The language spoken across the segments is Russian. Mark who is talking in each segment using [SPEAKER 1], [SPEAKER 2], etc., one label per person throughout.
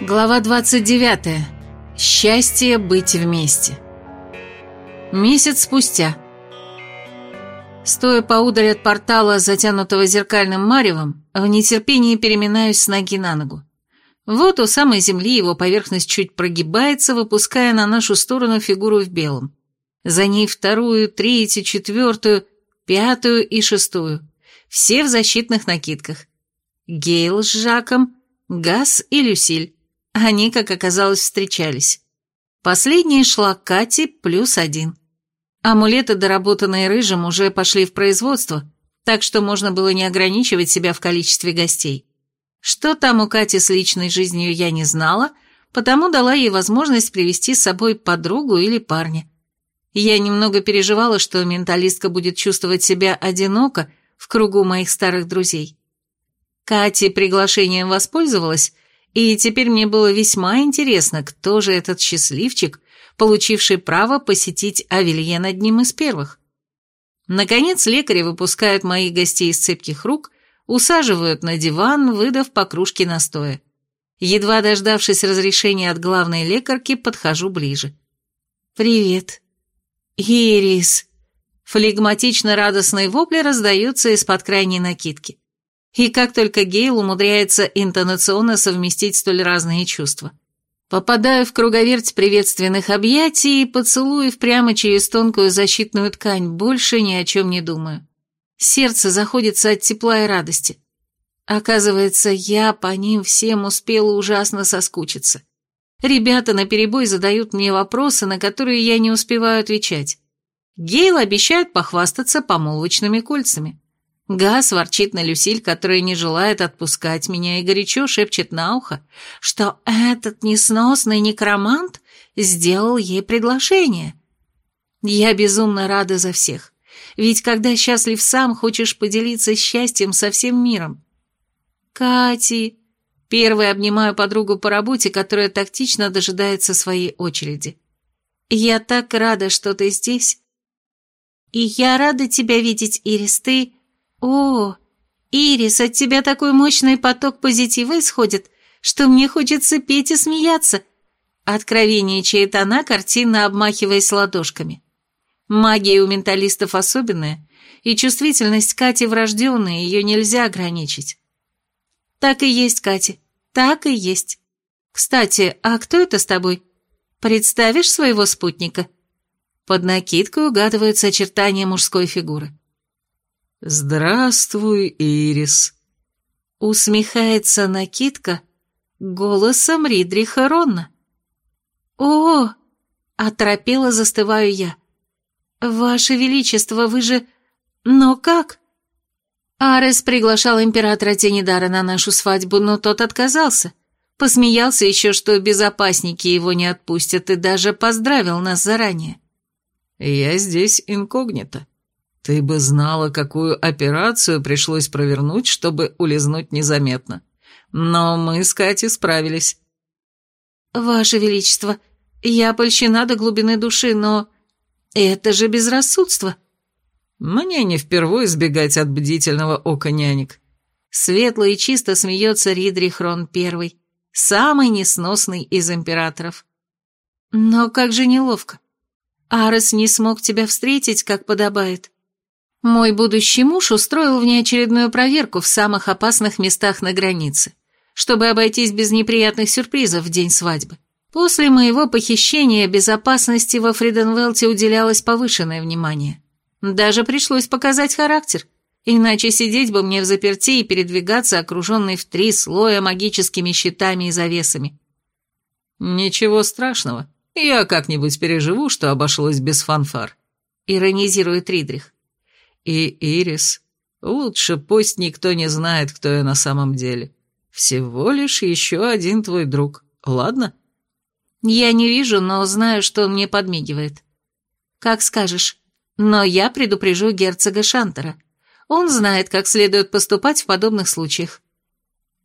[SPEAKER 1] Глава 29. Счастье быть вместе. Месяц спустя. Стоя поудаль от портала, затянутого зеркальным маревом, в нетерпении переминаюсь с ноги на ногу. Вот у самой земли его поверхность чуть прогибается, выпуская на нашу сторону фигуру в белом. За ней вторую, третью, четвертую, пятую и шестую. Все в защитных накидках. Гейл с Жаком, Газ и Люсиль. Они, как оказалось, встречались. Последней шла Кати плюс один. Амулеты, доработанные рыжим, уже пошли в производство, так что можно было не ограничивать себя в количестве гостей. Что там у Кати с личной жизнью я не знала, потому дала ей возможность привести с собой подругу или парня. Я немного переживала, что менталистка будет чувствовать себя одиноко в кругу моих старых друзей. Катя приглашением воспользовалась и теперь мне было весьма интересно, кто же этот счастливчик, получивший право посетить Авельен одним из первых. Наконец лекари выпускают моих гостей из цепких рук, усаживают на диван, выдав по кружке настоя. Едва дождавшись разрешения от главной лекарки, подхожу ближе. «Привет». «Ирис». Флегматично радостные вопли раздаются из-под крайней накидки. И как только Гейл умудряется интонационно совместить столь разные чувства. Попадаю в круговерть приветственных объятий и поцелуев прямо через тонкую защитную ткань, больше ни о чем не думаю. Сердце заходится от тепла и радости. Оказывается, я по ним всем успела ужасно соскучиться. Ребята наперебой задают мне вопросы, на которые я не успеваю отвечать. Гейл обещает похвастаться помолвочными кольцами. Газ ворчит на Люсиль, которая не желает отпускать меня, и горячо шепчет на ухо, что этот несносный некромант сделал ей предложение. Я безумно рада за всех, ведь когда счастлив сам, хочешь поделиться счастьем со всем миром. Кати... Первый обнимаю подругу по работе, которая тактично дожидается своей очереди. Я так рада, что ты здесь. И я рада тебя видеть, Ирис, ты... «О, Ирис, от тебя такой мощный поток позитива исходит, что мне хочется петь и смеяться», откровенничает она, картинно обмахиваясь ладошками. Магия у менталистов особенная, и чувствительность Кати врожденная, ее нельзя ограничить. Так и есть, Катя, так и есть. Кстати, а кто это с тобой? Представишь своего спутника? Под накидкой угадываются очертания мужской фигуры.
[SPEAKER 2] «Здравствуй, Ирис!»
[SPEAKER 1] Усмехается накидка голосом Ридриха Ронна. «О!» — оторопела застываю я. «Ваше Величество, вы же... Но как?» Арес приглашал императора Тенидара на нашу свадьбу, но тот отказался. Посмеялся еще, что безопасники его не отпустят, и даже поздравил нас заранее.
[SPEAKER 2] «Я здесь инкогнито», ты бы знала, какую операцию пришлось провернуть, чтобы улизнуть незаметно. Но мы с Катей справились.
[SPEAKER 1] Ваше Величество, я польщена до глубины души, но... Это же безрассудство.
[SPEAKER 2] Мне не впервые избегать от бдительного ока нянек.
[SPEAKER 1] Светло и чисто смеется Ридрих Рон Первый, самый несносный из императоров. Но как же неловко. Арес не смог тебя встретить, как подобает. Мой будущий муж устроил внеочередную проверку в самых опасных местах на границе, чтобы обойтись без неприятных сюрпризов в день свадьбы. После моего похищения безопасности во Фриденвелте уделялось повышенное внимание. Даже пришлось показать характер, иначе сидеть бы мне в заперти и передвигаться, окруженный в три слоя магическими щитами и завесами.
[SPEAKER 2] «Ничего страшного, я как-нибудь переживу, что обошлось без фанфар», — иронизирует Ридрих. И Ирис, лучше пусть никто не знает, кто я на самом деле. Всего лишь еще один твой друг, ладно?
[SPEAKER 1] Я не вижу, но знаю, что он мне подмигивает. Как скажешь. Но я предупрежу герцога Шантера. Он знает, как следует поступать в подобных случаях.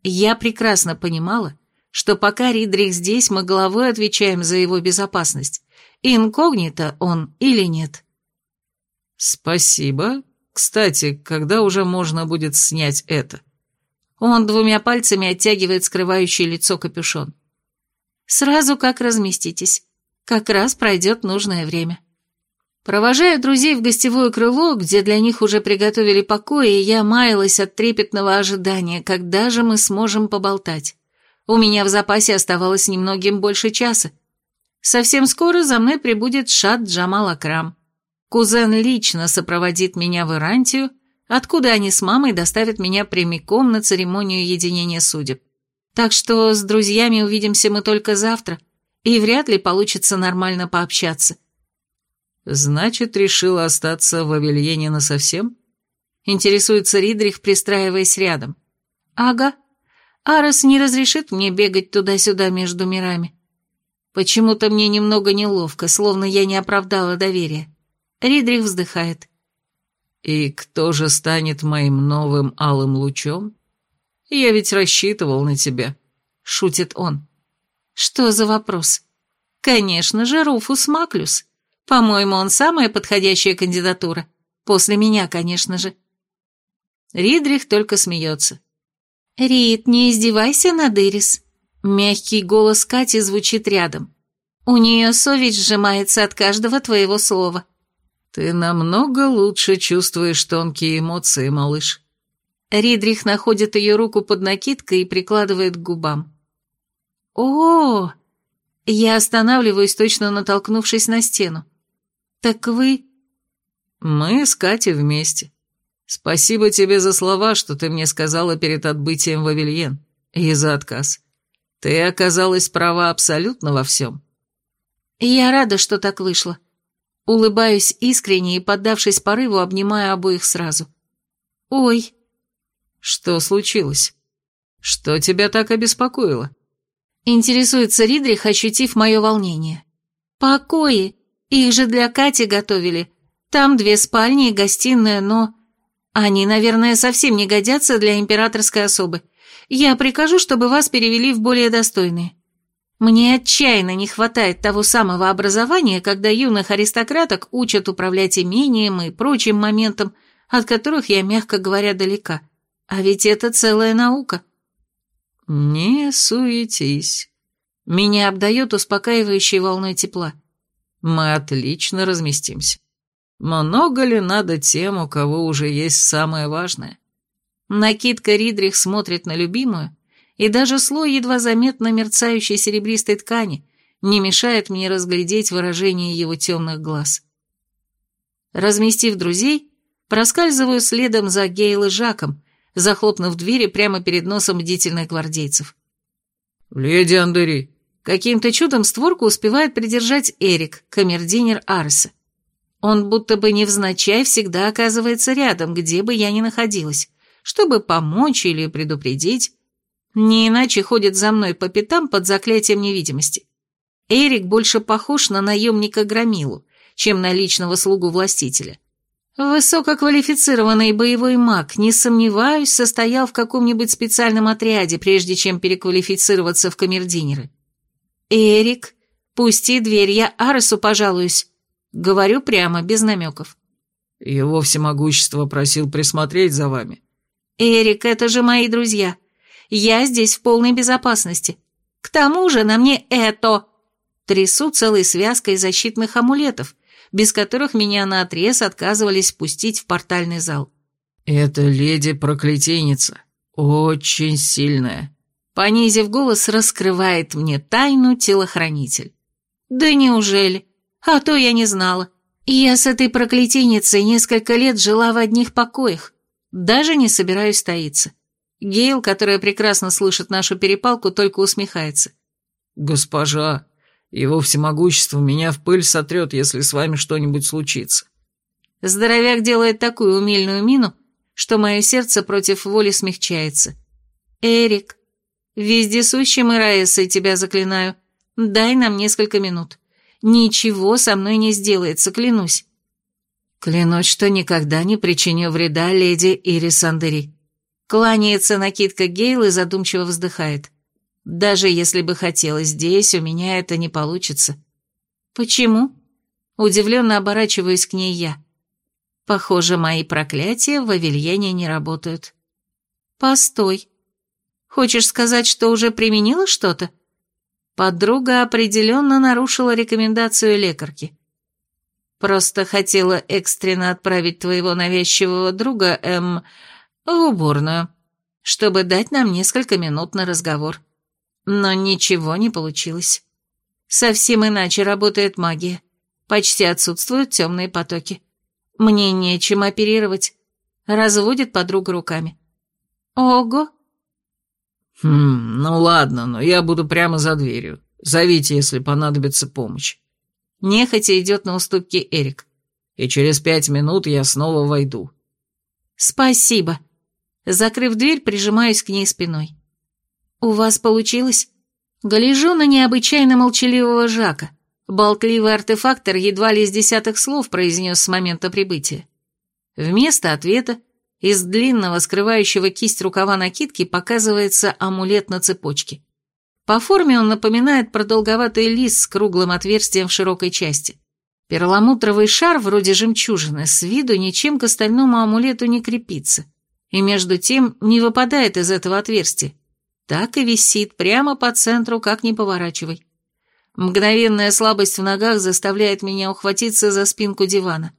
[SPEAKER 1] Я прекрасно понимала, что пока Ридрих здесь, мы головой отвечаем за его безопасность. Инкогнито он или нет.
[SPEAKER 2] «Спасибо кстати, когда уже можно будет снять это?
[SPEAKER 1] Он двумя пальцами оттягивает скрывающий лицо капюшон. Сразу как разместитесь. Как раз пройдет нужное время. Провожая друзей в гостевое крыло, где для них уже приготовили покои, я маялась от трепетного ожидания, когда же мы сможем поболтать. У меня в запасе оставалось немногим больше часа. Совсем скоро за мной прибудет Шат Джамал Акрам. Кузен лично сопроводит меня в Ирантию, откуда они с мамой доставят меня прямиком на церемонию единения судеб. Так что с друзьями увидимся мы только завтра, и вряд ли получится нормально пообщаться.
[SPEAKER 2] «Значит, решила остаться в Авельене насовсем?»
[SPEAKER 1] Интересуется Ридрих, пристраиваясь рядом. «Ага. Арос не разрешит мне бегать туда-сюда между мирами. Почему-то мне немного неловко, словно я не оправдала доверия. Ридрих вздыхает.
[SPEAKER 2] «И кто же станет моим новым алым лучом? Я ведь рассчитывал на тебя», — шутит он.
[SPEAKER 1] «Что за вопрос?» «Конечно же, Руфус Маклюс. По-моему, он самая подходящая кандидатура. После меня, конечно же». Ридрих только смеется. «Рид, не издевайся над Ирис. Мягкий голос Кати звучит рядом. У нее совесть сжимается от каждого твоего слова.
[SPEAKER 2] Ты намного лучше чувствуешь тонкие эмоции, малыш.
[SPEAKER 1] Ридрих находит ее руку под накидкой и прикладывает к губам. О, -о, -о Я останавливаюсь, точно натолкнувшись на стену. Так вы...
[SPEAKER 2] Мы с Катей вместе. Спасибо тебе за слова, что ты мне сказала перед отбытием в Авельен, и за отказ. Ты оказалась права абсолютно во всем.
[SPEAKER 1] Я рада, что так вышло. Улыбаюсь искренне и, поддавшись порыву, обнимаю обоих сразу. Ой.
[SPEAKER 2] Что случилось? Что тебя так обеспокоило?
[SPEAKER 1] Интересуется Ридрих, ощутив мое волнение. Покои. Их же для Кати готовили. Там две спальни и гостиная, но... Они, наверное, совсем не годятся для императорской особы. Я прикажу, чтобы вас перевели в более достойные. Мне отчаянно не хватает того самого образования, когда юных аристократок учат управлять имением и прочим моментам, от которых я, мягко говоря, далека. А ведь это целая наука.
[SPEAKER 2] Не суетись.
[SPEAKER 1] Меня обдает успокаивающей волной тепла.
[SPEAKER 2] Мы отлично разместимся. Много ли надо тем, у кого уже есть самое важное?
[SPEAKER 1] Накидка Ридрих смотрит на любимую, и даже слой едва заметно мерцающей серебристой ткани не мешает мне разглядеть выражение его темных глаз. Разместив друзей, проскальзываю следом за Гейл и Жаком, захлопнув двери прямо перед носом бдительных гвардейцев.
[SPEAKER 2] «Леди Андери!»
[SPEAKER 1] Каким-то чудом створку успевает придержать Эрик, камердинер Арса. Он будто бы невзначай всегда оказывается рядом, где бы я ни находилась чтобы помочь или предупредить. Не иначе ходит за мной по пятам под заклятием невидимости. Эрик больше похож на наемника Громилу, чем на личного слугу властителя. Высококвалифицированный боевой маг, не сомневаюсь, состоял в каком-нибудь специальном отряде, прежде чем переквалифицироваться в камердинеры. «Эрик, пусти дверь, я Аресу пожалуюсь». Говорю прямо, без намеков.
[SPEAKER 2] «Его всемогущество просил присмотреть за вами»,
[SPEAKER 1] «Эрик, это же мои друзья. Я здесь в полной безопасности. К тому же на мне это...» Трясу целой связкой защитных амулетов, без которых меня наотрез отказывались пустить в портальный зал.
[SPEAKER 2] «Это леди-проклятийница. Очень сильная».
[SPEAKER 1] Понизив голос, раскрывает мне тайну телохранитель. «Да неужели? А то я не знала. Я с этой проклятийницей несколько лет жила в одних покоях. Даже не собираюсь таиться. Гейл, которая прекрасно слышит нашу перепалку, только усмехается.
[SPEAKER 2] «Госпожа, его всемогущество меня в пыль сотрет, если с вами что-нибудь случится».
[SPEAKER 1] Здоровяк делает такую умильную мину, что мое сердце против воли смягчается. «Эрик, вездесущим и Раисой тебя заклинаю, дай нам несколько минут. Ничего со мной не сделается, клянусь. Клянусь, что никогда не причиню вреда леди Ирис Андери. Кланяется накидка Гейл и задумчиво вздыхает. Даже если бы хотелось здесь, у меня это не получится. Почему? Удивленно оборачиваюсь к ней я. Похоже, мои проклятия в Авельене не работают. Постой. Хочешь сказать, что уже применила что-то? Подруга определенно нарушила рекомендацию лекарки. Просто хотела экстренно отправить твоего навязчивого друга, эм, в уборную, чтобы дать нам несколько минут на разговор. Но ничего не получилось. Совсем иначе работает магия. Почти отсутствуют темные потоки. Мне нечем оперировать. Разводит подруга руками. Ого!
[SPEAKER 2] Хм, ну ладно, но я буду прямо за дверью. Зовите, если понадобится помощь.
[SPEAKER 1] Нехотя идет на уступки Эрик.
[SPEAKER 2] И через пять минут я снова войду.
[SPEAKER 1] Спасибо. Закрыв дверь, прижимаюсь к ней спиной. У вас получилось? Гляжу на необычайно молчаливого Жака. Болтливый артефактор едва ли из десятых слов произнес с момента прибытия. Вместо ответа из длинного, скрывающего кисть рукава накидки показывается амулет на цепочке. По форме он напоминает продолговатый лист с круглым отверстием в широкой части. Перламутровый шар, вроде жемчужины, с виду ничем к остальному амулету не крепится, и между тем не выпадает из этого отверстия. Так и висит прямо по центру, как ни поворачивай. Мгновенная слабость в ногах заставляет меня ухватиться за спинку дивана.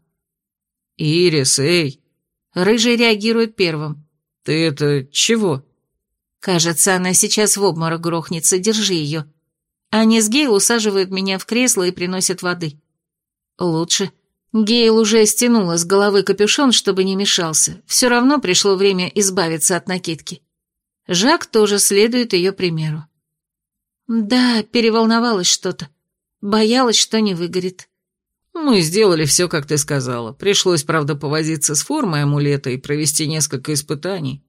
[SPEAKER 2] «Ирис, эй!»
[SPEAKER 1] Рыжий реагирует первым.
[SPEAKER 2] «Ты это чего?»
[SPEAKER 1] Кажется, она сейчас в обморок грохнется, держи ее. Анис Гейл усаживает меня в кресло и приносит воды. Лучше. Гейл уже стянула с головы капюшон, чтобы не мешался. Все равно пришло время избавиться от накидки. Жак тоже следует ее примеру. Да, переволновалась что-то. Боялась, что не выгорит.
[SPEAKER 2] Мы сделали все, как ты сказала. Пришлось, правда, повозиться с формой амулета и провести несколько испытаний.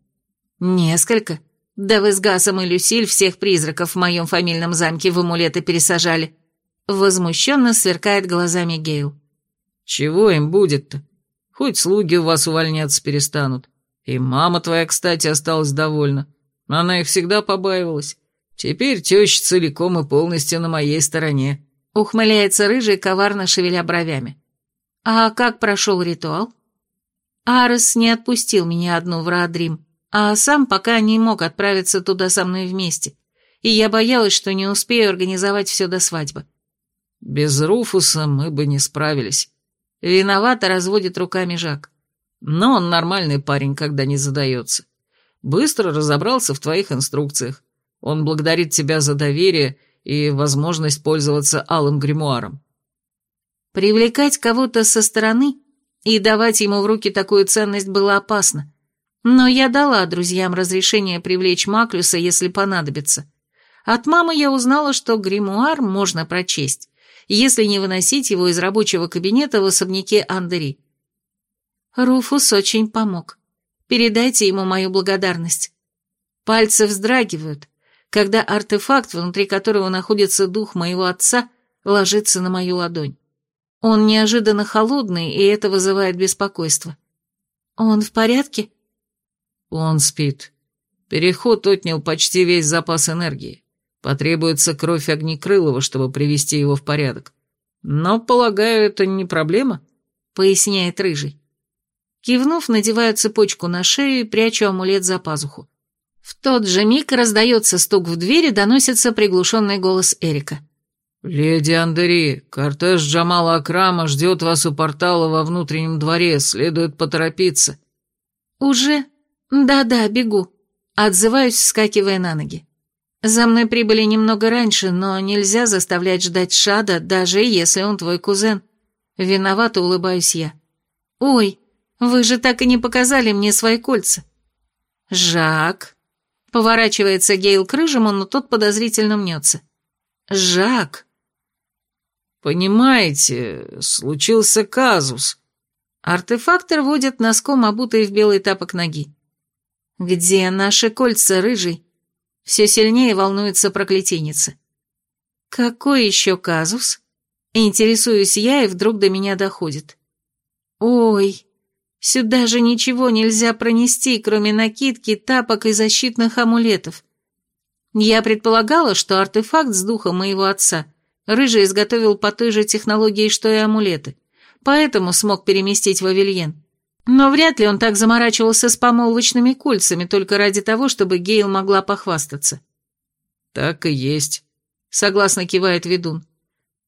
[SPEAKER 1] Несколько? Да вы с Гасом и Люсиль всех призраков в моем фамильном замке в амулеты пересажали. Возмущенно сверкает глазами Гейл.
[SPEAKER 2] Чего им будет-то? Хоть слуги у вас увольняться перестанут. И мама твоя, кстати, осталась довольна. Она их всегда побаивалась. Теперь теща целиком и полностью на моей стороне.
[SPEAKER 1] Ухмыляется рыжий, коварно шевеля бровями. А как прошел ритуал? Арес не отпустил меня одну в Раадрим, а сам пока не мог отправиться туда со мной вместе, и я боялась, что не успею организовать все до свадьбы.
[SPEAKER 2] Без Руфуса мы бы не справились.
[SPEAKER 1] Виновато разводит руками Жак.
[SPEAKER 2] Но он нормальный парень, когда не задается. Быстро разобрался в твоих инструкциях. Он благодарит тебя за доверие и возможность пользоваться алым гримуаром.
[SPEAKER 1] Привлекать кого-то со стороны и давать ему в руки такую ценность было опасно. Но я дала друзьям разрешение привлечь Маклюса, если понадобится. От мамы я узнала, что гримуар можно прочесть, если не выносить его из рабочего кабинета в особняке Андери. Руфус очень помог. Передайте ему мою благодарность. Пальцы вздрагивают, когда артефакт, внутри которого находится дух моего отца, ложится на мою ладонь. Он неожиданно холодный, и это вызывает беспокойство. Он в порядке?
[SPEAKER 2] Он спит. Переход отнял почти весь запас энергии. Потребуется кровь Огнекрылова, чтобы привести его в порядок. Но, полагаю, это не проблема,
[SPEAKER 1] поясняет Рыжий. Кивнув, надеваю цепочку на шею и прячу амулет за пазуху. В тот же миг раздается стук в дверь и доносится приглушенный голос Эрика.
[SPEAKER 2] «Леди Андери, кортеж Джамала Акрама ждет вас у портала во внутреннем дворе, следует поторопиться».
[SPEAKER 1] «Уже? Да-да, бегу», — отзываюсь, вскакивая на ноги. За мной прибыли немного раньше, но нельзя заставлять ждать Шада, даже если он твой кузен. Виновато улыбаюсь я. «Ой, вы же так и не показали мне свои кольца». «Жак», Поворачивается Гейл к рыжему, но тот подозрительно мнется. «Жак!»
[SPEAKER 2] «Понимаете, случился казус».
[SPEAKER 1] Артефактор водит носком, обутый в белый тапок ноги. «Где наши кольца, рыжий?» Все сильнее волнуется проклятийница. «Какой еще казус?» Интересуюсь я, и вдруг до меня доходит. «Ой, Сюда же ничего нельзя пронести, кроме накидки, тапок и защитных амулетов. Я предполагала, что артефакт с духом моего отца Рыжий изготовил по той же технологии, что и амулеты, поэтому смог переместить в Авельен. Но вряд ли он так заморачивался с помолвочными кольцами только ради того, чтобы Гейл могла похвастаться.
[SPEAKER 2] Так и есть.
[SPEAKER 1] — согласно кивает ведун.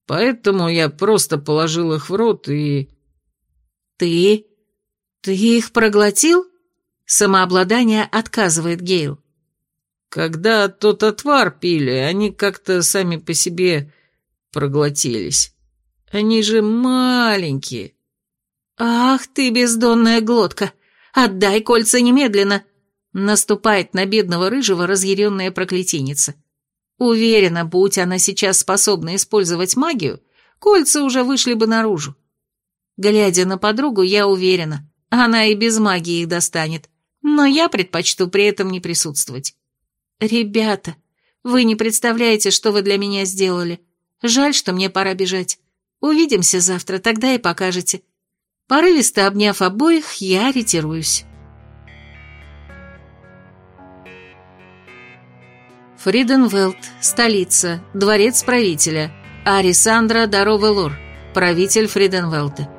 [SPEAKER 2] «Поэтому я просто положил их в рот и...»
[SPEAKER 1] «Ты? Ты их проглотил?» Самообладание отказывает Гейл.
[SPEAKER 2] «Когда тот отвар пили, они как-то сами по себе проглотились. Они же маленькие».
[SPEAKER 1] «Ах ты, бездонная глотка! Отдай кольца немедленно!» Наступает на бедного рыжего разъяренная проклятийница. Уверена, будь она сейчас способна использовать магию, кольца уже вышли бы наружу. Глядя на подругу, я уверена, она и без магии их достанет, но я предпочту при этом не присутствовать. «Ребята, вы не представляете, что вы для меня сделали. Жаль, что мне пора бежать. Увидимся завтра, тогда и покажете». Порывисто обняв обоих, я ретируюсь. Фриденвелд, столица, дворец правителя. Арисандра Даровелор, правитель Фриденвелда.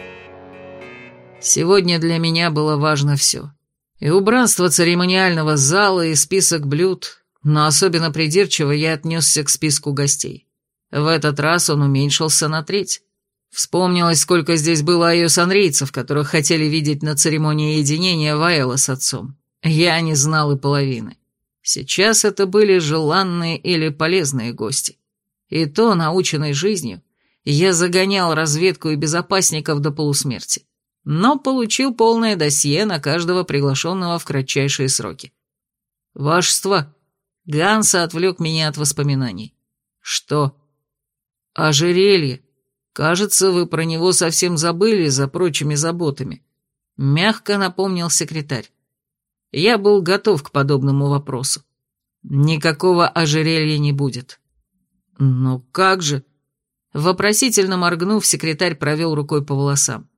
[SPEAKER 2] Сегодня для меня было важно все. И убранство церемониального зала, и список блюд, но особенно придирчиво я отнесся к списку гостей. В этот раз он уменьшился на треть. Вспомнилось, сколько здесь было айосанрийцев, которых хотели видеть на церемонии единения Ваэла с отцом. Я не знал и половины. Сейчас это были желанные или полезные гости. И то, наученной жизнью, я загонял разведку и безопасников до полусмерти. Но получил полное досье на каждого приглашенного в кратчайшие сроки. «Вашество!» Ганса отвлек меня от воспоминаний. «Что?» «Ожерелье!» Кажется, вы про него совсем забыли за прочими заботами. Мягко напомнил секретарь. Я был готов к подобному вопросу. Никакого ожерелья не будет. Ну как же? Вопросительно моргнув, секретарь провел рукой по волосам.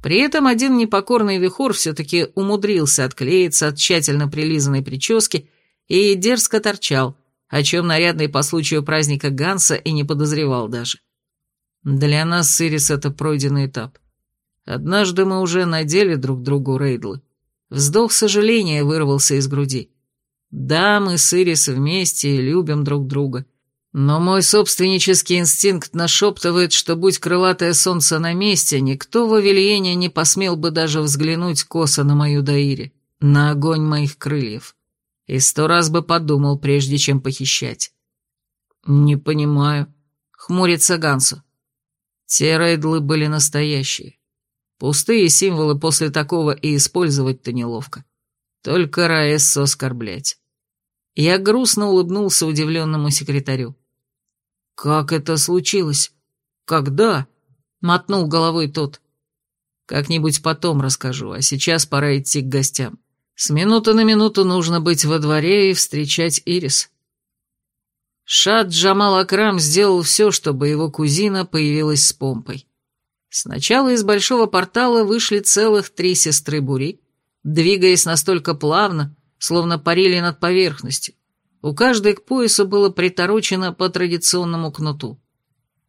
[SPEAKER 2] При этом один непокорный вихор все-таки умудрился отклеиться от тщательно прилизанной прически и дерзко торчал, о чем нарядный по случаю праздника Ганса и не подозревал даже. Для нас с Ирис это пройденный этап. Однажды мы уже надели друг другу рейдлы. Вздох сожаления вырвался из груди. Да, мы с Ирис вместе и любим друг друга. Но мой собственнический инстинкт нашептывает, что будь крылатое солнце на месте, никто в Авельене не посмел бы даже взглянуть косо на мою Даире, на огонь моих крыльев. И сто раз бы подумал, прежде чем похищать. «Не понимаю», — хмурится Гансу. Те рейдлы были настоящие. Пустые символы после такого и использовать-то неловко. Только Раэссу оскорблять. Я грустно улыбнулся удивленному секретарю. «Как это случилось? Когда?» — мотнул головой тот. «Как-нибудь потом расскажу, а сейчас пора идти к гостям. С минуты на минуту нужно быть во дворе и встречать Ирис». Шад Джамал Акрам сделал все, чтобы его кузина появилась с помпой. Сначала из большого портала вышли целых три сестры Бури, двигаясь настолько плавно, словно парили над поверхностью. У каждой к поясу было приторочено по традиционному кнуту.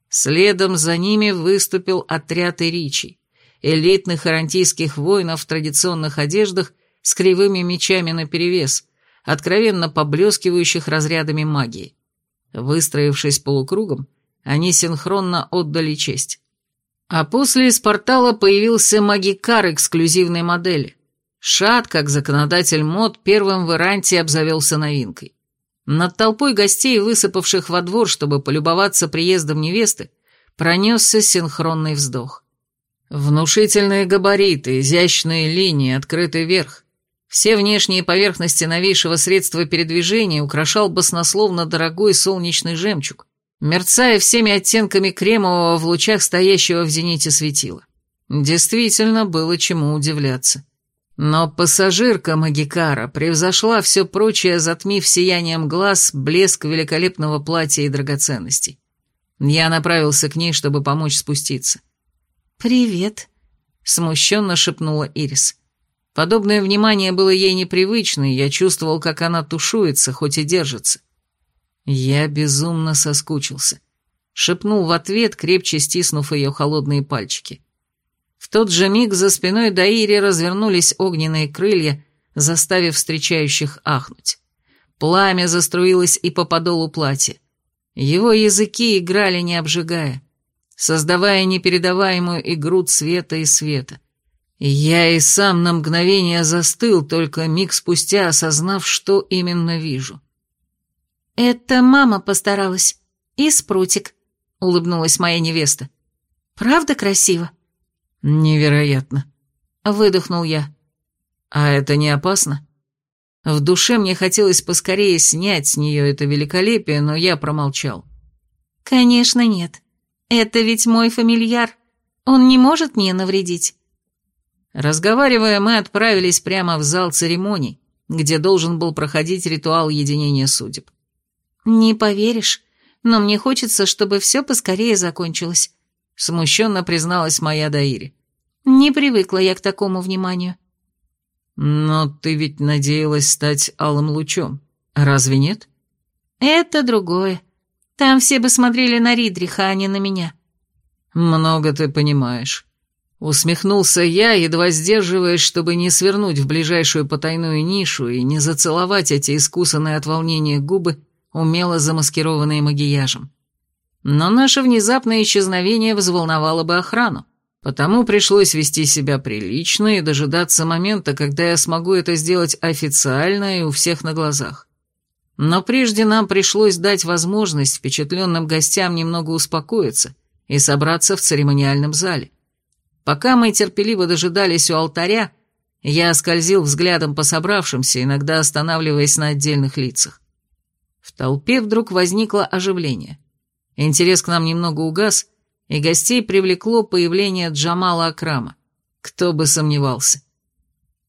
[SPEAKER 2] Следом за ними выступил отряд Иричи, элитных арантийских воинов в традиционных одеждах с кривыми мечами наперевес, откровенно поблескивающих разрядами магии. Выстроившись полукругом, они синхронно отдали честь. А после из портала появился магикар эксклюзивной модели. Шат, как законодатель мод, первым в Иранте обзавелся новинкой. Над толпой гостей, высыпавших во двор, чтобы полюбоваться приездом невесты, пронесся синхронный вздох. Внушительные габариты, изящные линии, открытый верх. Все внешние поверхности новейшего средства передвижения украшал баснословно дорогой солнечный жемчуг, мерцая всеми оттенками кремового в лучах стоящего в зените светила. Действительно было чему удивляться. Но пассажирка Магикара превзошла все прочее, затмив сиянием глаз блеск великолепного платья и драгоценностей. Я направился к ней, чтобы помочь спуститься.
[SPEAKER 1] «Привет», — смущенно шепнула Ирис.
[SPEAKER 2] Подобное внимание было ей непривычно, и я чувствовал, как она тушуется, хоть и держится. Я безумно соскучился. Шепнул в ответ, крепче стиснув ее холодные пальчики. В тот же миг за спиной Даири развернулись огненные крылья, заставив встречающих ахнуть. Пламя заструилось и по подолу платья.
[SPEAKER 1] Его языки играли не обжигая, создавая непередаваемую игру цвета и света. Я и сам на мгновение застыл, только миг спустя осознав, что именно вижу. «Это мама постаралась. И спрутик», — улыбнулась моя невеста. «Правда красиво?»
[SPEAKER 2] «Невероятно», —
[SPEAKER 1] выдохнул я.
[SPEAKER 2] «А это не опасно?» В душе мне хотелось поскорее снять с нее это великолепие, но я промолчал.
[SPEAKER 1] «Конечно нет. Это ведь мой фамильяр. Он не может мне навредить».
[SPEAKER 2] Разговаривая, мы отправились прямо в зал церемоний, где должен был проходить ритуал единения судеб.
[SPEAKER 1] «Не поверишь, но мне хочется, чтобы все поскорее закончилось», —
[SPEAKER 2] смущенно призналась моя Даири.
[SPEAKER 1] «Не привыкла я к такому вниманию».
[SPEAKER 2] «Но ты ведь надеялась стать алым лучом, разве нет?»
[SPEAKER 1] «Это другое. Там все бы смотрели на Ридриха, а не на меня».
[SPEAKER 2] «Много ты понимаешь». Усмехнулся я, едва сдерживаясь, чтобы не свернуть в ближайшую потайную нишу и не зацеловать эти искусанные от волнения губы, умело замаскированные макияжем. Но наше внезапное исчезновение взволновало бы охрану, потому пришлось вести себя прилично и дожидаться момента, когда я смогу это сделать официально и у всех на глазах. Но прежде нам пришлось дать возможность впечатленным гостям немного успокоиться и собраться в церемониальном зале. Пока мы терпеливо дожидались у алтаря, я скользил взглядом по собравшимся, иногда останавливаясь на отдельных лицах. В толпе вдруг возникло оживление. Интерес к нам немного угас, и гостей привлекло появление Джамала Акрама. Кто бы сомневался.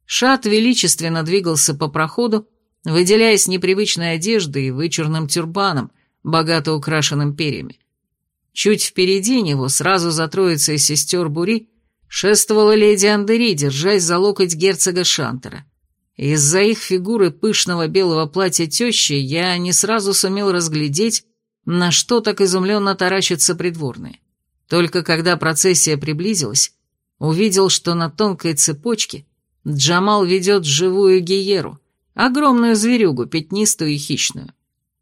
[SPEAKER 2] Шат величественно двигался по проходу, выделяясь непривычной одеждой и вычурным тюрбаном, богато украшенным перьями. Чуть впереди него, сразу за троицей сестер Бури, шествовала леди Андери, держась за локоть герцога Шантера. Из-за их фигуры пышного белого платья тещи я не сразу сумел разглядеть, на что так изумленно таращатся придворные. Только когда процессия приблизилась, увидел, что на тонкой цепочке Джамал ведет живую гиеру, огромную зверюгу, пятнистую и хищную.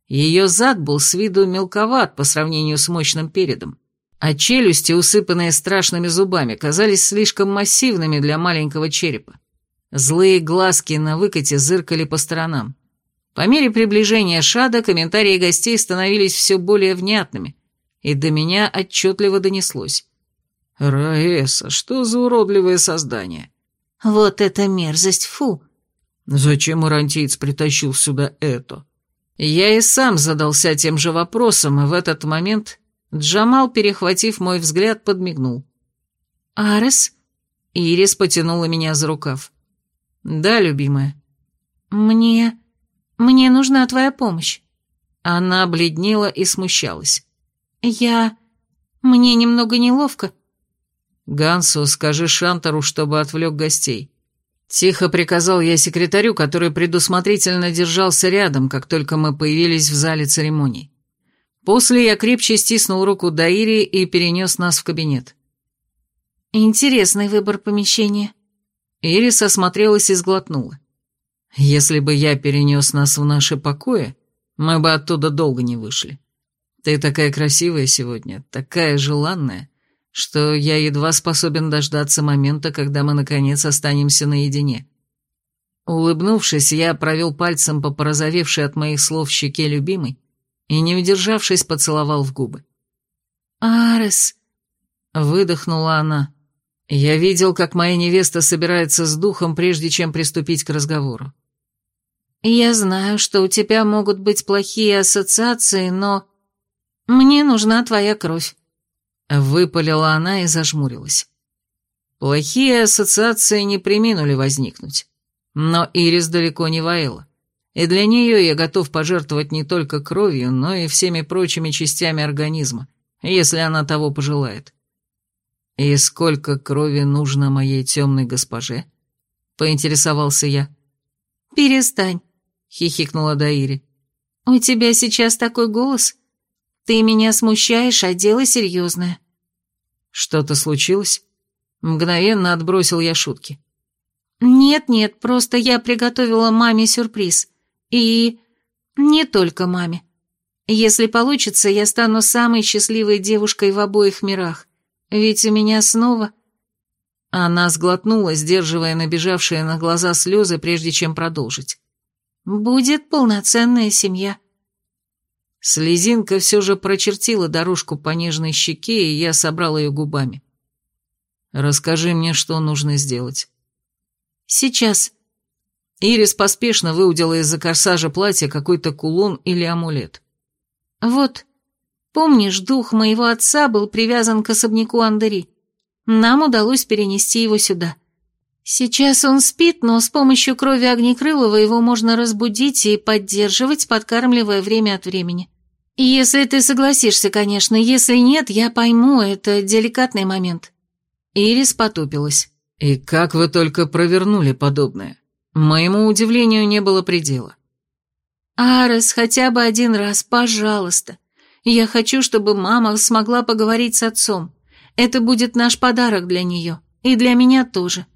[SPEAKER 2] Ее зад был с виду мелковат по сравнению с мощным передом, а челюсти, усыпанные страшными зубами, казались слишком массивными для маленького черепа. Злые глазки на выкате зыркали по сторонам. По мере приближения шада комментарии гостей становились все более внятными, и до меня отчетливо донеслось. «Раэса, что за уродливое создание?»
[SPEAKER 1] «Вот это мерзость, фу!»
[SPEAKER 2] «Зачем урантиец притащил сюда это?» Я и сам задался тем же вопросом, и в этот момент Джамал, перехватив мой взгляд, подмигнул.
[SPEAKER 1] «Арес?»
[SPEAKER 2] Ирис потянула меня за рукав. «Да, любимая».
[SPEAKER 1] «Мне... мне нужна твоя помощь».
[SPEAKER 2] Она бледнела и смущалась.
[SPEAKER 1] «Я... мне немного неловко».
[SPEAKER 2] «Гансу, скажи Шантору, чтобы отвлек гостей». Тихо приказал я секретарю, который предусмотрительно держался рядом, как только мы появились в зале церемоний. После я крепче стиснул руку Даири и перенес нас в кабинет.
[SPEAKER 1] «Интересный выбор помещения»,
[SPEAKER 2] Ирис осмотрелась и сглотнула. «Если бы я перенес нас в наши покои, мы бы оттуда долго не вышли. Ты такая красивая сегодня, такая желанная, что я едва способен дождаться момента, когда мы наконец останемся наедине». Улыбнувшись, я провел пальцем по порозовевшей от моих слов щеке любимой и, не удержавшись, поцеловал в губы.
[SPEAKER 1] «Арес!»
[SPEAKER 2] — выдохнула она. Я видел, как моя невеста собирается с духом, прежде чем приступить к разговору.
[SPEAKER 1] «Я знаю, что у тебя могут быть плохие ассоциации, но... Мне нужна твоя кровь», —
[SPEAKER 2] выпалила она и зажмурилась. Плохие ассоциации не приминули возникнуть, но Ирис далеко не воила, и для нее я готов пожертвовать не только кровью, но и всеми прочими частями организма, если она того пожелает. «И сколько крови нужно моей темной госпоже?» — поинтересовался я.
[SPEAKER 1] «Перестань», — хихикнула Даири. «У тебя сейчас такой голос. Ты меня смущаешь, а дело серьезное».
[SPEAKER 2] «Что-то случилось?» Мгновенно отбросил я шутки.
[SPEAKER 1] «Нет-нет, просто я приготовила маме сюрприз. И... не только маме». Если получится, я стану самой счастливой девушкой в обоих мирах. Ведь у меня снова...»
[SPEAKER 2] Она сглотнула, сдерживая набежавшие на глаза слезы, прежде чем продолжить.
[SPEAKER 1] «Будет полноценная семья».
[SPEAKER 2] Слезинка все же прочертила дорожку по нежной щеке, и я собрал ее губами. «Расскажи мне, что нужно сделать».
[SPEAKER 1] «Сейчас».
[SPEAKER 2] Ирис поспешно выудила из-за корсажа платья какой-то кулон или амулет.
[SPEAKER 1] «Вот, помнишь, дух моего отца был привязан к особняку Андери? Нам удалось перенести его сюда. Сейчас он спит, но с помощью крови Огнекрылова его можно разбудить и поддерживать, подкармливая время от времени. Если ты согласишься, конечно, если нет, я пойму, это деликатный момент».
[SPEAKER 2] Ирис потупилась. «И как вы только провернули подобное? Моему удивлению не было предела».
[SPEAKER 1] «Арес, хотя бы один раз, пожалуйста. Я хочу, чтобы мама смогла поговорить с отцом. Это будет наш подарок для нее. И для меня тоже.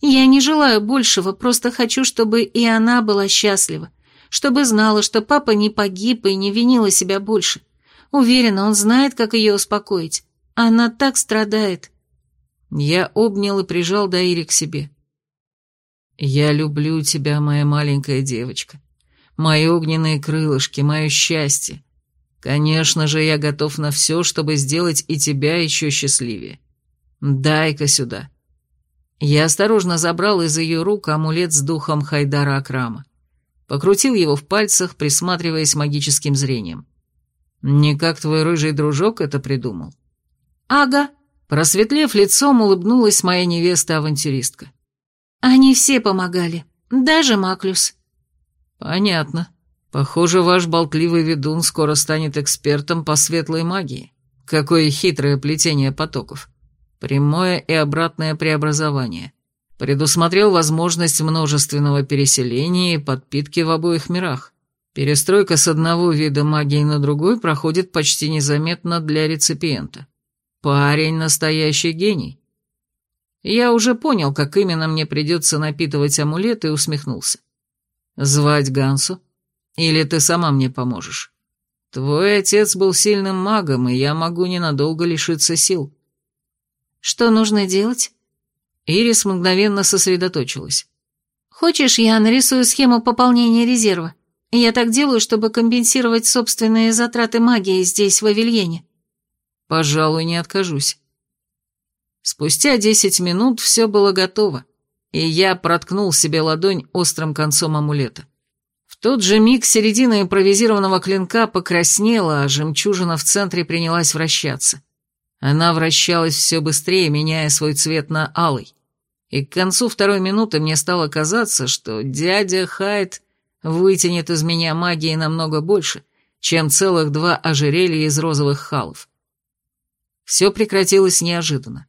[SPEAKER 1] Я не желаю большего, просто хочу, чтобы и она была счастлива. Чтобы знала, что папа не погиб и не винила себя больше. Уверена, он знает, как ее успокоить. Она так страдает».
[SPEAKER 2] Я обнял и прижал Даири к себе. «Я люблю тебя, моя маленькая девочка. Мои огненные крылышки, мое счастье. Конечно же, я готов на все, чтобы сделать и тебя еще счастливее. Дай-ка сюда». Я осторожно забрал из ее рук амулет с духом Хайдара Акрама. Покрутил его в пальцах, присматриваясь магическим зрением. «Не как твой рыжий дружок это придумал?»
[SPEAKER 1] «Ага»,
[SPEAKER 2] Просветлев лицом, улыбнулась моя невеста-авантюристка.
[SPEAKER 1] «Они все помогали, даже Маклюс».
[SPEAKER 2] «Понятно. Похоже, ваш болтливый ведун скоро станет экспертом по светлой магии. Какое хитрое плетение потоков. Прямое и обратное преобразование. Предусмотрел возможность множественного переселения и подпитки в обоих мирах. Перестройка с одного вида магии на другой проходит почти незаметно для реципиента. Парень настоящий гений. Я уже понял, как именно мне придется напитывать амулет, и усмехнулся. Звать Гансу? Или ты сама мне поможешь? Твой отец был сильным магом, и я могу ненадолго лишиться сил.
[SPEAKER 1] Что нужно делать?
[SPEAKER 2] Ирис мгновенно сосредоточилась.
[SPEAKER 1] Хочешь, я нарисую схему пополнения резерва? Я так делаю, чтобы компенсировать собственные затраты магии здесь, в Авельене.
[SPEAKER 2] Пожалуй, не откажусь. Спустя десять минут все было готово, и я проткнул себе ладонь острым концом амулета. В тот же миг середина импровизированного клинка покраснела, а жемчужина в центре принялась вращаться. Она вращалась все быстрее, меняя свой цвет на алый. И к концу второй минуты мне стало казаться, что дядя Хайд вытянет из меня магии намного больше, чем целых два ожерелья из розовых халов. Все прекратилось неожиданно.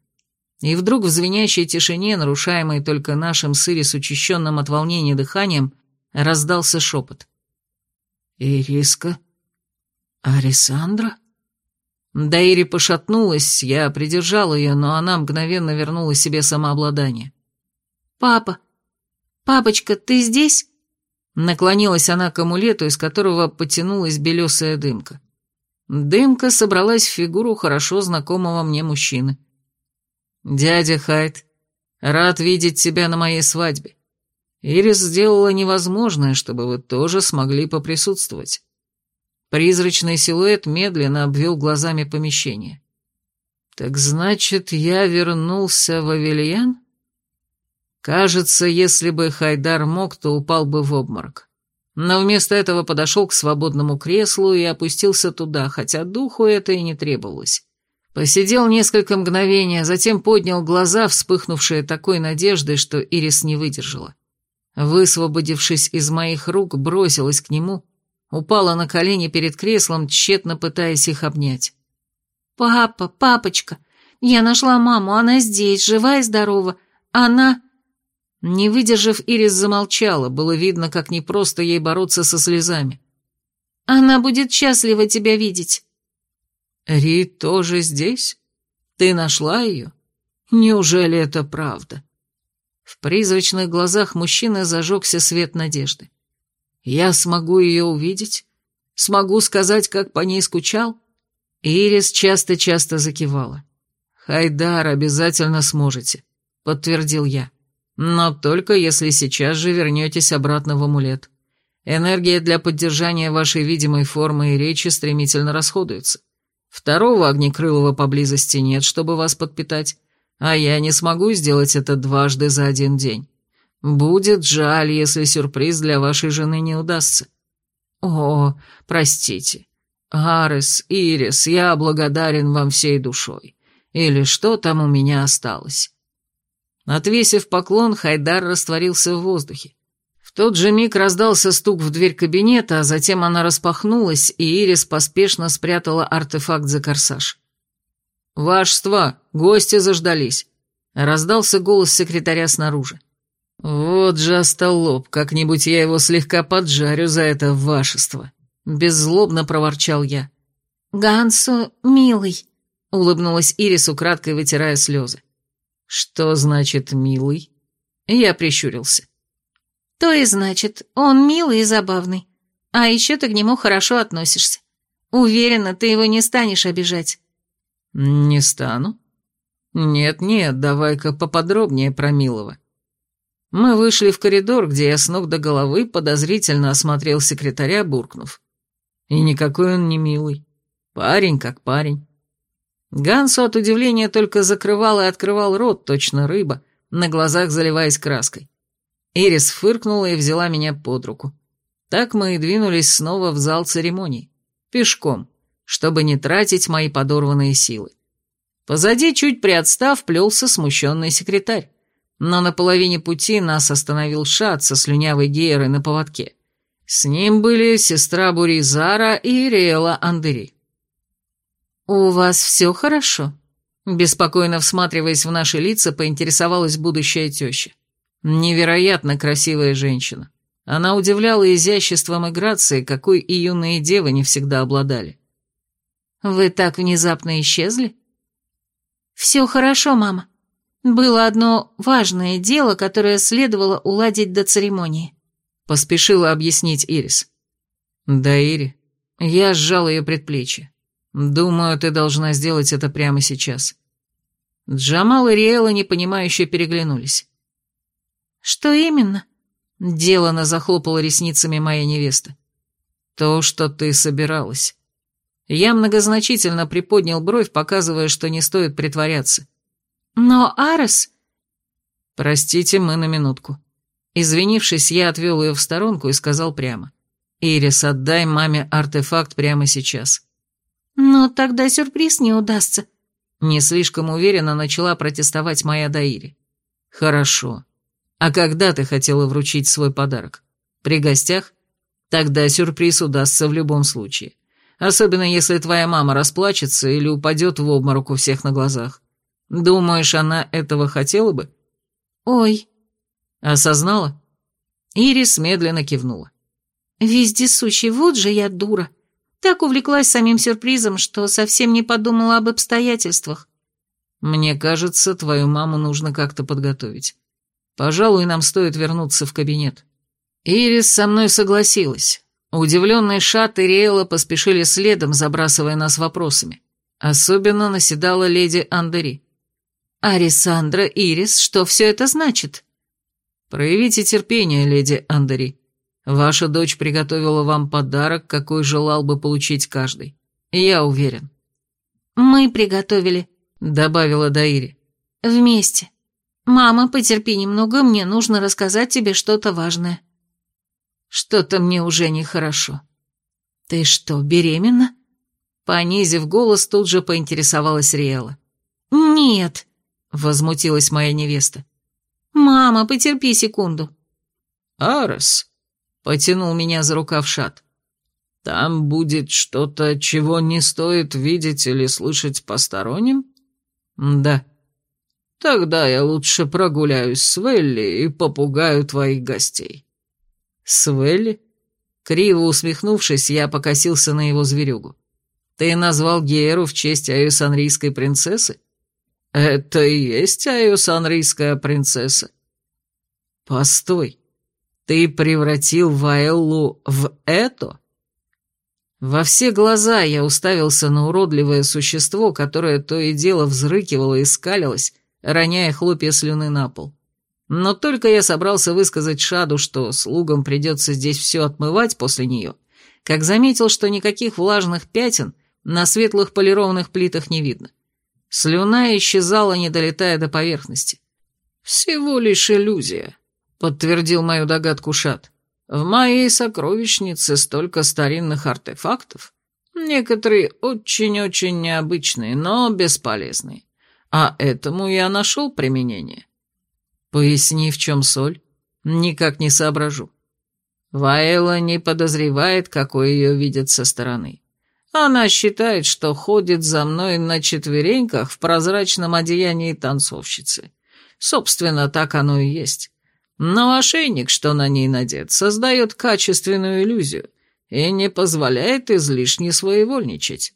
[SPEAKER 2] И вдруг в звенящей тишине, нарушаемой только нашим с Ирис учащенным от волнения дыханием, раздался шепот. «Ириска? Арисандра?» Даири пошатнулась, я придержал ее, но она мгновенно вернула себе самообладание.
[SPEAKER 1] «Папа! Папочка, ты здесь?»
[SPEAKER 2] Наклонилась она к амулету, из которого потянулась белесая дымка. Дымка собралась в фигуру хорошо знакомого мне мужчины. «Дядя Хайт, рад видеть тебя на моей свадьбе. Ирис сделала невозможное, чтобы вы тоже смогли поприсутствовать». Призрачный силуэт медленно обвел глазами помещение. «Так значит, я вернулся в Авельян?» Кажется, если бы Хайдар мог, то упал бы в обморок но вместо этого подошел к свободному креслу и опустился туда, хотя духу это и не требовалось. Посидел несколько мгновений, а затем поднял глаза, вспыхнувшие такой надеждой, что Ирис не выдержала. Высвободившись из моих рук, бросилась к нему, упала на колени перед креслом, тщетно пытаясь их обнять.
[SPEAKER 1] «Папа, папочка, я нашла маму, она здесь, жива и здорова. Она...»
[SPEAKER 2] Не выдержав, Ирис замолчала, было видно, как непросто ей бороться со слезами.
[SPEAKER 1] «Она будет счастлива тебя видеть».
[SPEAKER 2] «Ри тоже здесь? Ты нашла ее? Неужели это правда?» В призрачных глазах мужчины зажегся свет надежды. «Я смогу ее увидеть? Смогу сказать, как по ней скучал?» Ирис часто-часто закивала. «Хайдар, обязательно сможете», — подтвердил я. «Но только если сейчас же вернетесь обратно в амулет. Энергия для поддержания вашей видимой формы и речи стремительно расходуется. Второго огнекрылого поблизости нет, чтобы вас подпитать, а я не смогу сделать это дважды за один день. Будет жаль, если сюрприз для вашей жены не удастся. О, простите. Арес, Ирис, я благодарен вам всей душой. Или что там у меня осталось?» Отвесив поклон, Хайдар растворился в воздухе. Тот же миг раздался стук в дверь кабинета, а затем она распахнулась, и Ирис поспешно спрятала артефакт за корсаж. «Вашество, гости заждались!» — раздался голос секретаря снаружи. «Вот же остолоп, как-нибудь я его слегка поджарю за это вашество!» — беззлобно проворчал я.
[SPEAKER 1] «Гансу, милый!» — улыбнулась Ирис, украдкой вытирая слезы.
[SPEAKER 2] «Что значит «милый»?» Я прищурился.
[SPEAKER 1] «То и значит, он милый и забавный. А еще ты к нему хорошо относишься. Уверена, ты его не станешь обижать».
[SPEAKER 2] «Не стану?» «Нет-нет, давай-ка поподробнее про милого». Мы вышли в коридор, где я с ног до головы подозрительно осмотрел секретаря, буркнув. И никакой он не милый. Парень как парень. Гансу от удивления только закрывал и открывал рот, точно рыба, на глазах заливаясь краской. Ирис фыркнула и взяла меня под руку. Так мы и двинулись снова в зал церемоний. Пешком, чтобы не тратить мои подорванные силы. Позади, чуть приотстав, плелся смущенный секретарь. Но на половине пути нас остановил Шат со слюнявой геерой на поводке. С ним были сестра Буризара и Риэла Андери.
[SPEAKER 1] «У вас все хорошо?» Беспокойно всматриваясь в наши лица, поинтересовалась будущая теща.
[SPEAKER 2] Невероятно красивая женщина. Она удивляла изяществом и грацией, какой и юные девы не всегда обладали.
[SPEAKER 1] «Вы так внезапно исчезли?» «Все хорошо, мама. Было одно важное дело, которое следовало уладить до церемонии», — поспешила объяснить Ирис.
[SPEAKER 2] «Да, Ири». Я сжал ее предплечье. «Думаю, ты должна сделать это прямо сейчас». Джамал и Риэла непонимающе переглянулись.
[SPEAKER 1] «Что именно?»
[SPEAKER 2] — делано захлопала ресницами моя невеста. «То, что ты собиралась». Я многозначительно приподнял бровь, показывая, что не стоит притворяться.
[SPEAKER 1] «Но Арес...»
[SPEAKER 2] «Простите, мы на минутку». Извинившись, я отвел ее в сторонку и сказал прямо. «Ирис, отдай маме артефакт прямо сейчас».
[SPEAKER 1] «Но тогда сюрприз не удастся».
[SPEAKER 2] Не слишком уверенно начала протестовать моя Даири. «Хорошо. А когда ты хотела вручить свой подарок? При гостях? Тогда сюрприз удастся в любом случае. Особенно если твоя мама расплачется или упадет в обморок у всех на глазах. Думаешь, она этого хотела бы?»
[SPEAKER 1] «Ой».
[SPEAKER 2] «Осознала?» Ирис медленно кивнула.
[SPEAKER 1] «Вездесущий, вот же я дура. Так увлеклась самим сюрпризом, что совсем не подумала об обстоятельствах.
[SPEAKER 2] Мне кажется, твою маму нужно как-то подготовить. Пожалуй, нам стоит вернуться в кабинет. Ирис со мной согласилась. Удивленные Шат и Риэла поспешили следом, забрасывая нас вопросами. Особенно наседала леди Андери.
[SPEAKER 1] «Арисандра, Ирис, что все это значит?»
[SPEAKER 2] «Проявите терпение, леди Андери. Ваша дочь приготовила вам подарок, какой желал бы получить каждый. Я уверен».
[SPEAKER 1] «Мы приготовили», —
[SPEAKER 2] добавила Даири.
[SPEAKER 1] «Вместе. Мама, потерпи немного, мне нужно рассказать тебе что-то важное».
[SPEAKER 2] «Что-то мне уже нехорошо».
[SPEAKER 1] «Ты что, беременна?»
[SPEAKER 2] Понизив голос, тут же поинтересовалась Риэла.
[SPEAKER 1] «Нет», —
[SPEAKER 2] возмутилась моя невеста.
[SPEAKER 1] «Мама, потерпи секунду».
[SPEAKER 2] «Арес», потянул меня за рукав Шат. «Там будет что-то, чего не стоит видеть или слышать посторонним?» «Да». «Тогда я лучше прогуляюсь с Велли и попугаю твоих гостей». «С Велли?» Криво усмехнувшись, я покосился на его зверюгу. «Ты назвал Геру в честь аюсанрийской принцессы?» «Это и есть аюсанрийская принцесса». «Постой, ты превратил Ваэллу в это? Во все глаза я уставился на уродливое существо, которое то и дело взрыкивало и скалилось, роняя хлопья слюны на пол. Но только я собрался высказать Шаду, что слугам придется здесь все отмывать после нее, как заметил, что никаких влажных пятен на светлых полированных плитах не видно. Слюна исчезала, не долетая до поверхности. «Всего лишь иллюзия», — подтвердил мою догадку Шад. «В моей сокровищнице столько старинных артефактов, некоторые очень-очень необычные, но бесполезные. А этому я нашел применение». «Поясни, в чем соль?» «Никак не соображу». Ваэла не подозревает, какой ее видят со стороны. Она считает, что ходит за мной на четвереньках в прозрачном одеянии танцовщицы. Собственно, так оно и есть. Но ошейник, что на ней надет, создает качественную иллюзию и не позволяет излишне своевольничать.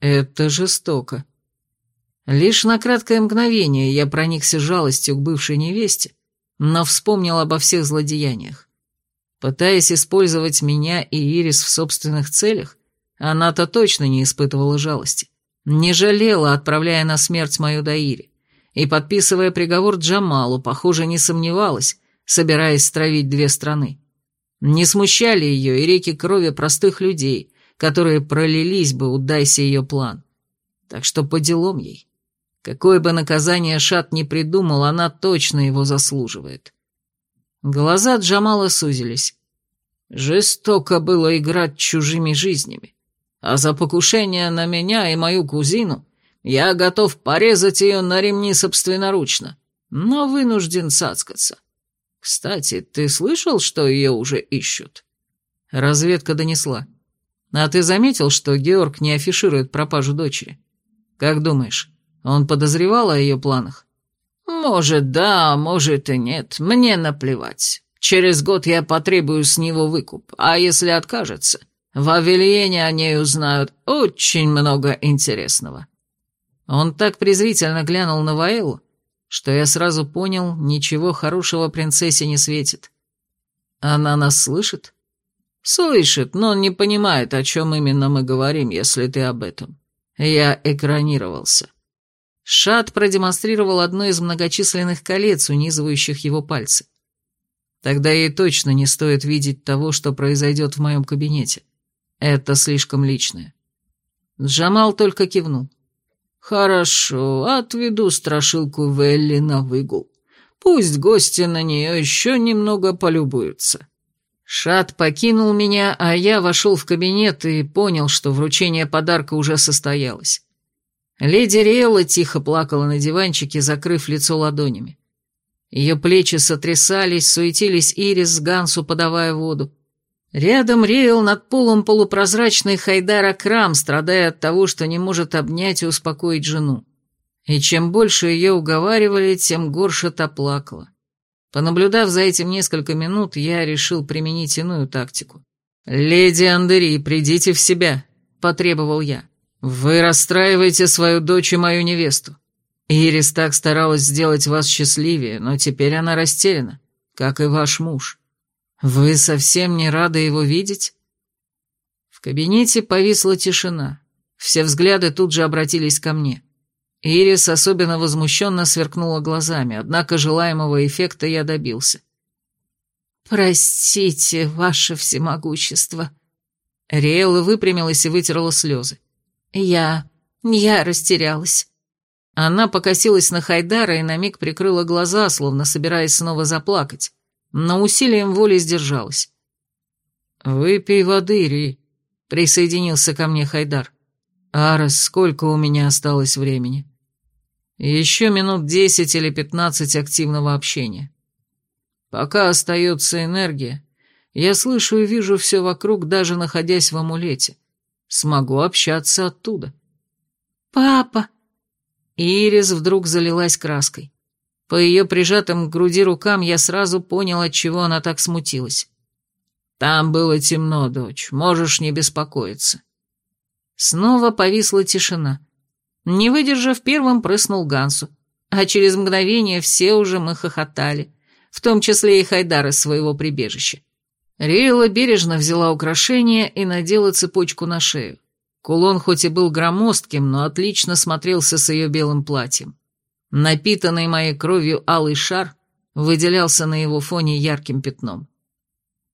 [SPEAKER 2] Это жестоко. Лишь на краткое мгновение я проникся жалостью к бывшей невесте, но вспомнил обо всех злодеяниях. Пытаясь использовать меня и Ирис в собственных целях, она-то точно не испытывала жалости. Не жалела, отправляя на смерть мою Даири. И, подписывая приговор Джамалу, похоже, не сомневалась, собираясь стравить две страны. Не смущали ее и реки крови простых людей, которые пролились бы, удайся ее план. Так что по делам ей. Какое бы наказание Шат не придумал, она точно его заслуживает. Глаза Джамала сузились. Жестоко было играть чужими жизнями а за покушение на меня и мою кузину я готов порезать ее на ремни собственноручно, но вынужден цацкаться. Кстати, ты слышал, что ее уже ищут?» Разведка донесла. «А ты заметил, что Георг не афиширует пропажу дочери? Как думаешь, он подозревал о ее планах?» «Может, да, может и нет. Мне наплевать. Через год я потребую с него выкуп, а если откажется, в Авельене о ней узнают очень много интересного». Он так презрительно глянул на Ваэлу, что я сразу понял, ничего хорошего принцессе не светит. Она нас слышит? Слышит, но не понимает, о чем именно мы говорим, если ты об этом. Я экранировался. Шат продемонстрировал одно из многочисленных колец, унизывающих его пальцы. Тогда ей точно не стоит видеть того, что произойдет в моем кабинете. Это слишком личное. Джамал только кивнул. «Хорошо, отведу страшилку Велли на выгул. Пусть гости на нее еще немного полюбуются». Шат покинул меня, а я вошел в кабинет и понял, что вручение подарка уже состоялось. Леди Риэлла тихо плакала на диванчике, закрыв лицо ладонями. Ее плечи сотрясались, суетились Ирис с Гансу, подавая воду. Рядом реял над полом полупрозрачный Хайдар Акрам, страдая от того, что не может обнять и успокоить жену. И чем больше ее уговаривали, тем горше та плакала. Понаблюдав за этим несколько минут, я решил применить иную тактику. «Леди Андери, придите в себя», — потребовал я. «Вы расстраиваете свою дочь и мою невесту. Ирис так старалась сделать вас счастливее, но теперь она растеряна, как и ваш муж». «Вы совсем не рады его видеть?» В кабинете повисла тишина. Все взгляды тут же обратились ко мне. Ирис особенно возмущенно сверкнула глазами, однако желаемого эффекта я добился. «Простите, ваше всемогущество». Риэла выпрямилась и вытерла слезы. «Я... я растерялась». Она покосилась на Хайдара и на миг прикрыла глаза, словно собираясь снова заплакать но усилием воли сдержалась. «Выпей воды, Ри», — присоединился ко мне Хайдар. «Арес, сколько у меня осталось времени?» «Еще минут десять или пятнадцать активного общения. Пока остается энергия, я слышу и вижу все вокруг, даже находясь в амулете. Смогу общаться оттуда».
[SPEAKER 1] «Папа!»
[SPEAKER 2] Ирис вдруг залилась краской. По ее прижатым к груди рукам я сразу понял, от чего она так смутилась. «Там было темно, дочь, можешь не беспокоиться». Снова повисла тишина. Не выдержав первым, прыснул Гансу, а через мгновение все уже мы хохотали, в том числе и Хайдар из своего прибежища. Риэла бережно взяла украшение и надела цепочку на шею. Кулон хоть и был громоздким, но отлично смотрелся с ее белым платьем. Напитанный моей кровью алый шар выделялся на его фоне ярким пятном.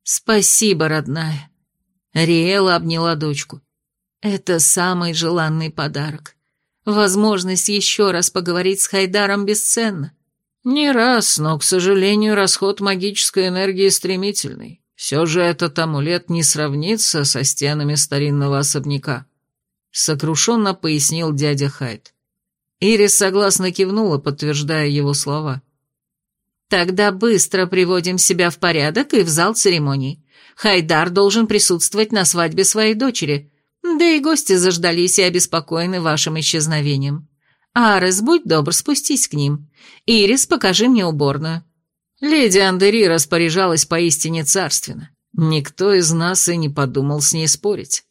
[SPEAKER 1] «Спасибо, родная». Риэла обняла дочку. «Это самый желанный подарок. Возможность еще раз поговорить с Хайдаром бесценна».
[SPEAKER 2] «Не раз, но, к сожалению, расход магической энергии стремительный. Все же этот амулет не сравнится со стенами старинного особняка», — сокрушенно пояснил дядя Хайд. Ирис согласно кивнула, подтверждая его слова.
[SPEAKER 1] «Тогда быстро приводим себя в порядок и в зал церемоний. Хайдар должен присутствовать на свадьбе своей дочери, да и гости заждались и обеспокоены вашим исчезновением. Арес, будь добр, спустись к ним. Ирис, покажи мне уборную».
[SPEAKER 2] Леди Андери распоряжалась поистине царственно. Никто из нас и не подумал с ней спорить.